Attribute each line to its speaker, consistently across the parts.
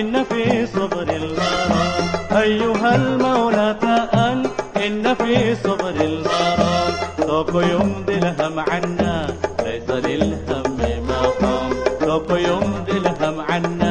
Speaker 1: إن في صبر الغرام. أيها المولى تأن إن في صبر الغرام. ذوق يمضي الهم عنا ليس للهم مقام ذوق يمضي الهم عنا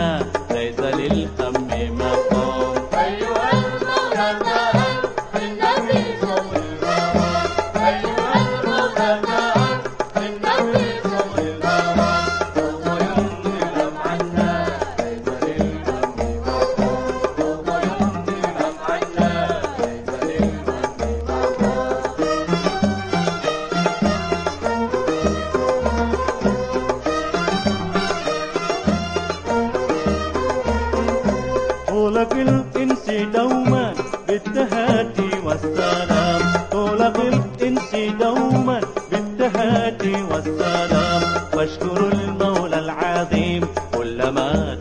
Speaker 1: طولك الإنس دوما بالتهاتي والسلام طولك الإنس دوما بالتهاتي والسلام واشكر المولى العظيم كلما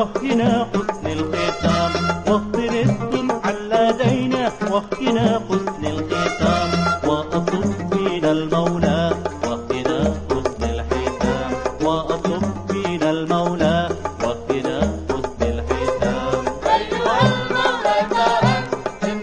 Speaker 1: واحكينا حسن الختام واخطر
Speaker 2: الظلم على لدينا واحكينا حسن الختام وأطلب من المولى
Speaker 1: واهدنا حسن الختام وأطلب من المولى واهدنا حسن الختام ايها المولى ترى من